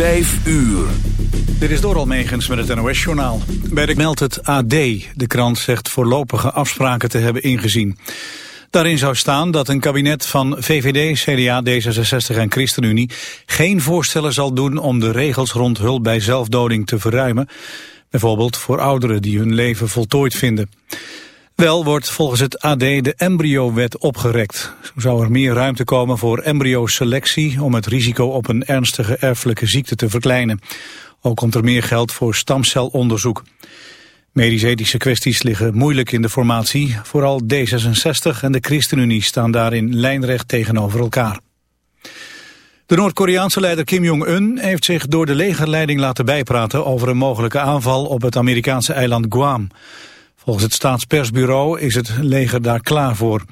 5 uur. Dit is door Almegens met het NOS-journaal. Bij de meldt het AD. De krant zegt voorlopige afspraken te hebben ingezien. Daarin zou staan dat een kabinet van VVD, CDA, D66 en ChristenUnie... geen voorstellen zal doen om de regels rond hulp bij zelfdoding te verruimen. Bijvoorbeeld voor ouderen die hun leven voltooid vinden. Wel wordt volgens het AD de embryowet opgerekt. Zo zou er meer ruimte komen voor embryoselectie om het risico op een ernstige erfelijke ziekte te verkleinen. Ook komt er meer geld voor stamcelonderzoek. Medisch-ethische kwesties liggen moeilijk in de formatie. Vooral D66 en de ChristenUnie staan daarin lijnrecht tegenover elkaar. De Noord-Koreaanse leider Kim Jong-un heeft zich door de legerleiding laten bijpraten over een mogelijke aanval op het Amerikaanse eiland Guam. Volgens het staatspersbureau is het leger daar klaar voor.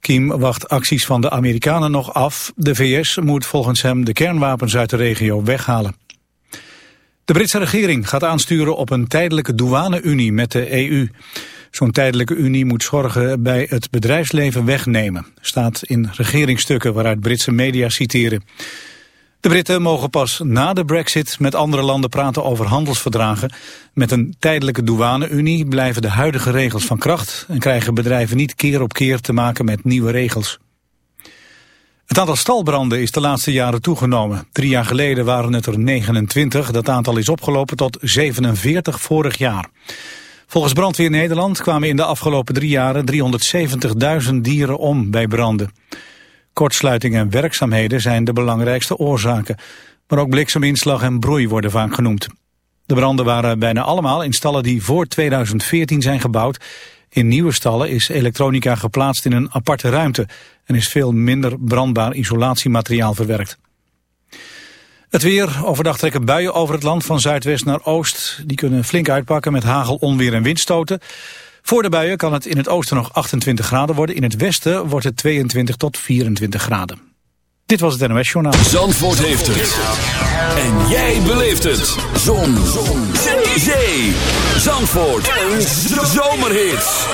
Kim wacht acties van de Amerikanen nog af. De VS moet volgens hem de kernwapens uit de regio weghalen. De Britse regering gaat aansturen op een tijdelijke douane-unie met de EU. Zo'n tijdelijke unie moet zorgen bij het bedrijfsleven wegnemen. Staat in regeringsstukken waaruit Britse media citeren. De Britten mogen pas na de brexit met andere landen praten over handelsverdragen. Met een tijdelijke douane-unie blijven de huidige regels van kracht... en krijgen bedrijven niet keer op keer te maken met nieuwe regels. Het aantal stalbranden is de laatste jaren toegenomen. Drie jaar geleden waren het er 29. Dat aantal is opgelopen tot 47 vorig jaar. Volgens Brandweer Nederland kwamen in de afgelopen drie jaren 370.000 dieren om bij branden. Kortsluiting en werkzaamheden zijn de belangrijkste oorzaken. Maar ook blikseminslag en broei worden vaak genoemd. De branden waren bijna allemaal in stallen die voor 2014 zijn gebouwd. In nieuwe stallen is elektronica geplaatst in een aparte ruimte... en is veel minder brandbaar isolatiemateriaal verwerkt. Het weer, overdag trekken buien over het land van zuidwest naar oost. Die kunnen flink uitpakken met hagel, onweer en windstoten. Voor de buien kan het in het oosten nog 28 graden worden. In het westen wordt het 22 tot 24 graden. Dit was het NOS Journaal. Zandvoort heeft het. En jij beleeft het. Zon. Zon. Zee. Zandvoort. Een zomerhit.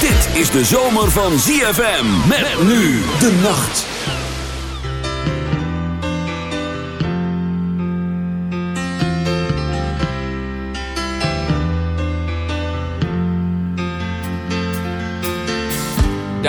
Dit is de zomer van ZFM. Met nu de nacht.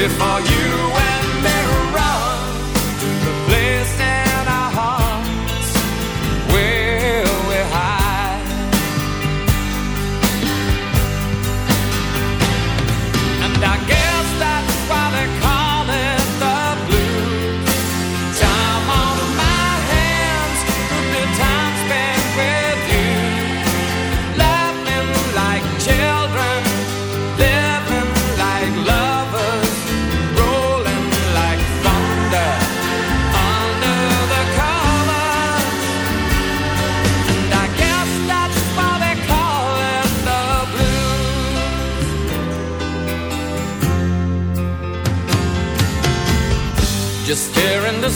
Before you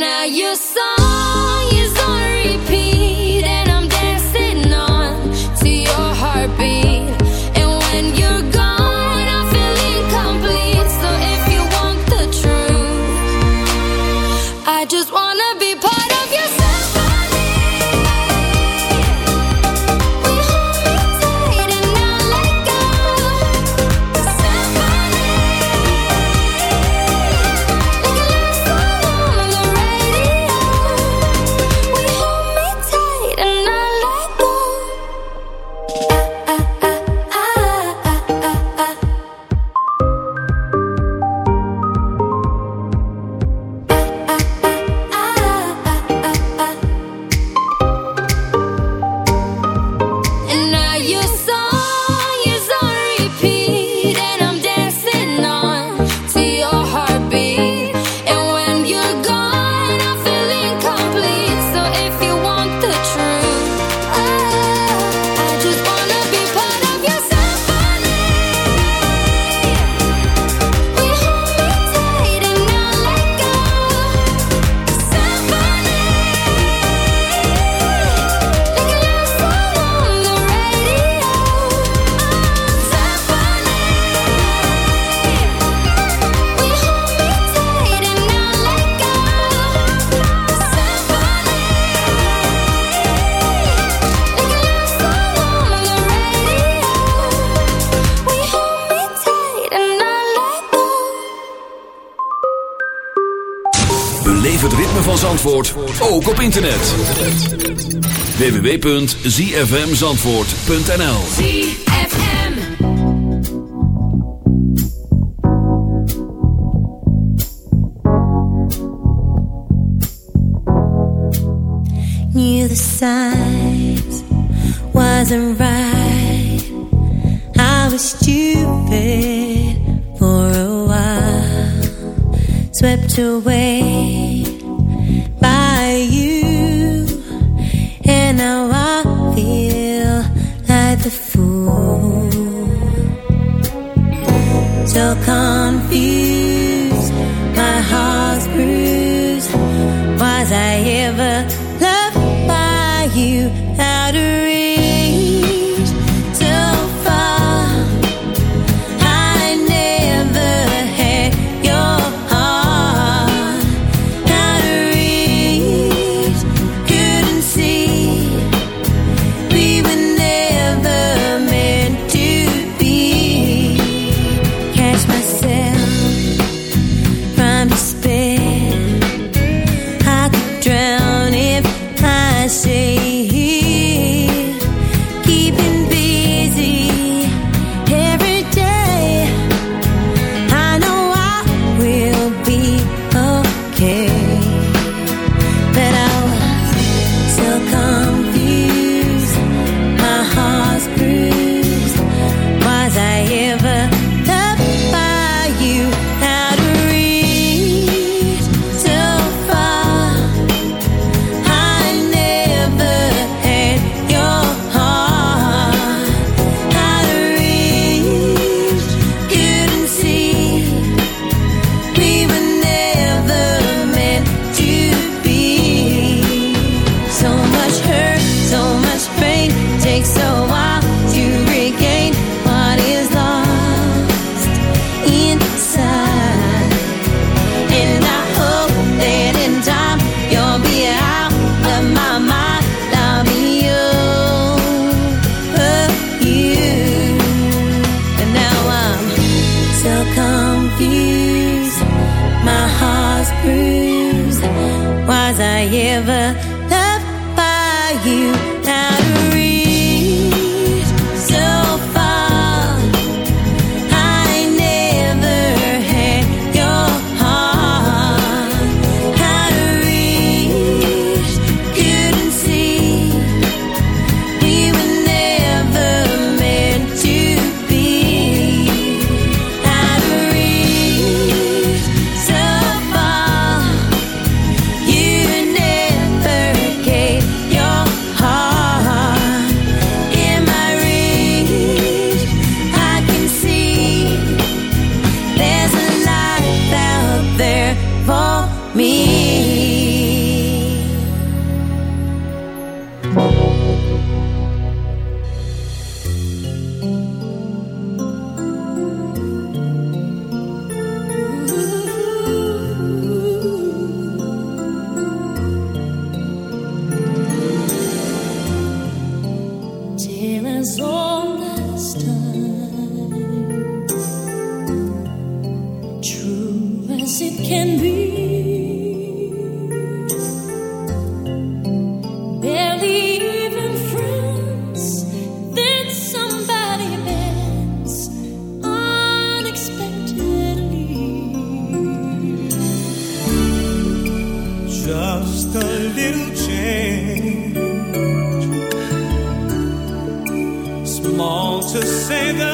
now you're so ook op internet. www.zfmzandvoort.nl ZFM Knew the signs wasn't right. I was stupid for a while. Swept away come. say the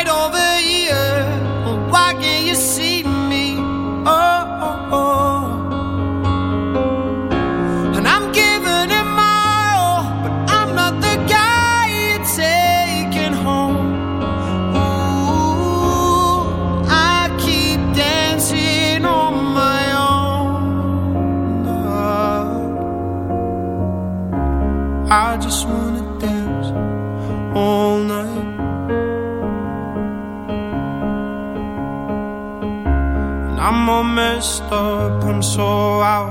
so out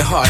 Your heart